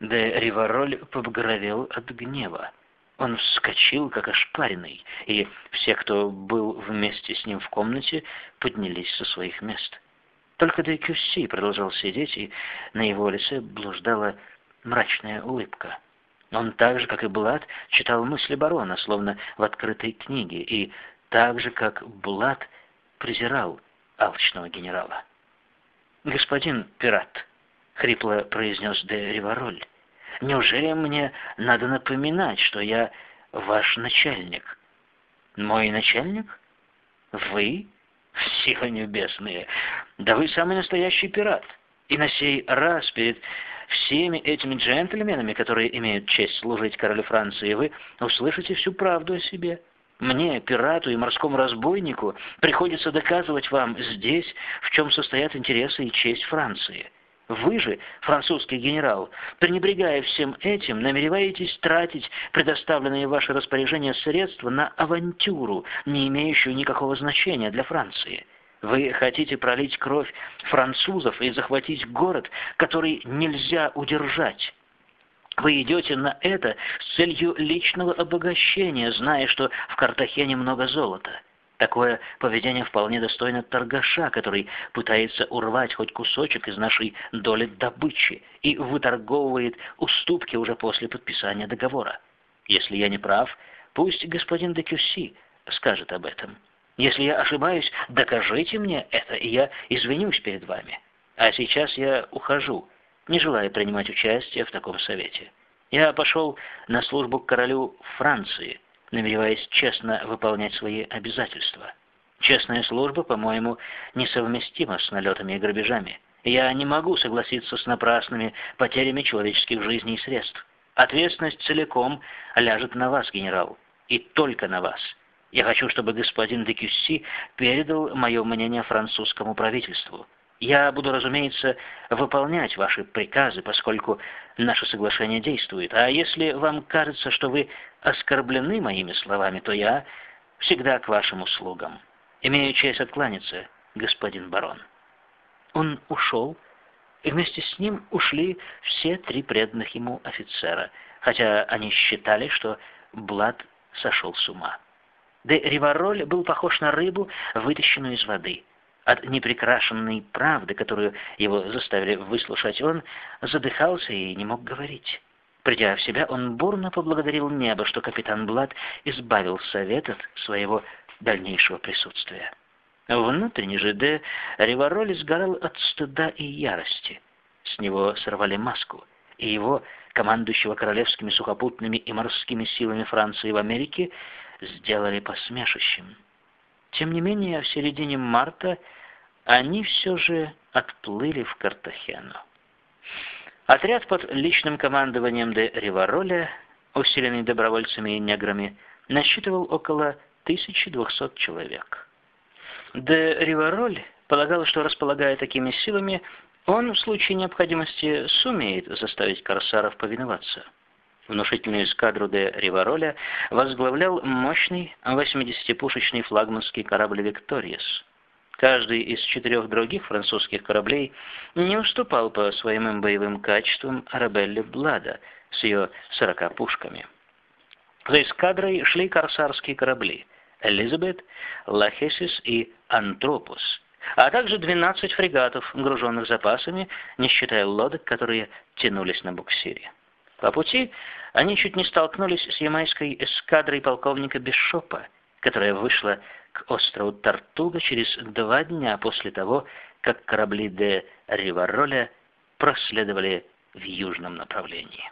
Де Ривароль побагровел от гнева. Он вскочил, как ошпаренный, и все, кто был вместе с ним в комнате, поднялись со своих мест. Только де Кюсси продолжал сидеть, и на его лице блуждала мрачная улыбка. Он так же, как и Блад, читал мысли барона, словно в открытой книге, и так же, как Блад, презирал алчного генерала. «Господин пират», — хрипло произнес де Ривароль, Неужели мне надо напоминать, что я ваш начальник? Мой начальник? Вы? Силы небесные! Да вы самый настоящий пират. И на сей раз перед всеми этими джентльменами, которые имеют честь служить королю Франции, вы услышите всю правду о себе. Мне, пирату и морскому разбойнику, приходится доказывать вам здесь, в чем состоят интересы и честь Франции. Вы же, французский генерал, пренебрегая всем этим, намереваетесь тратить предоставленные в ваше распоряжение средства на авантюру, не имеющую никакого значения для Франции. Вы хотите пролить кровь французов и захватить город, который нельзя удержать. Вы идете на это с целью личного обогащения, зная, что в Картахене много золота. Такое поведение вполне достойно торгаша, который пытается урвать хоть кусочек из нашей доли добычи и выторговывает уступки уже после подписания договора. Если я не прав, пусть господин де Кюсси скажет об этом. Если я ошибаюсь, докажите мне это, и я извинюсь перед вами. А сейчас я ухожу, не желая принимать участие в таком совете. Я пошел на службу к королю Франции, намереваясь честно выполнять свои обязательства. Честная служба, по-моему, несовместима с налетами и грабежами. Я не могу согласиться с напрасными потерями человеческих жизней и средств. Ответственность целиком ляжет на вас, генерал, и только на вас. Я хочу, чтобы господин де Кюсси передал мое мнение французскому правительству. Я буду, разумеется, выполнять ваши приказы, поскольку наше соглашение действует. А если вам кажется, что вы оскорблены моими словами, то я всегда к вашим услугам. Имею честь откланяться, господин барон». Он ушел, и вместе с ним ушли все три преданных ему офицера, хотя они считали, что Блад сошел с ума. Де Ривароль был похож на рыбу, вытащенную из воды. От непрекрашенной правды, которую его заставили выслушать, он задыхался и не мог говорить. Придя в себя, он бурно поблагодарил небо, что капитан Блад избавил совет от своего дальнейшего присутствия. Внутренне же де Ривароль сгорал от стыда и ярости. С него сорвали маску, и его, командующего королевскими сухопутными и морскими силами Франции в Америке, сделали посмешищем. Тем не менее, в середине марта они все же отплыли в Картахену. Отряд под личным командованием де Ривароля, усиленный добровольцами и неграми, насчитывал около 1200 человек. Де Ривароль полагал, что, располагая такими силами, он в случае необходимости сумеет заставить корсаров повиноваться. Внушительную эскадру де Ривароля возглавлял мощный 80-пушечный флагманский корабль «Викториес». Каждый из четырех других французских кораблей не уступал по своим боевым качествам Арабелле Блада с ее 40 пушками. За эскадрой шли корсарские корабли «Элизабет», «Лахесис» и «Антропус», а также 12 фрегатов, груженных запасами, не считая лодок, которые тянулись на буксире. По пути они чуть не столкнулись с ямайской эскадрой полковника Бишопа, которая вышла к острову Тартуга через два дня после того, как корабли де Ривароля проследовали в южном направлении.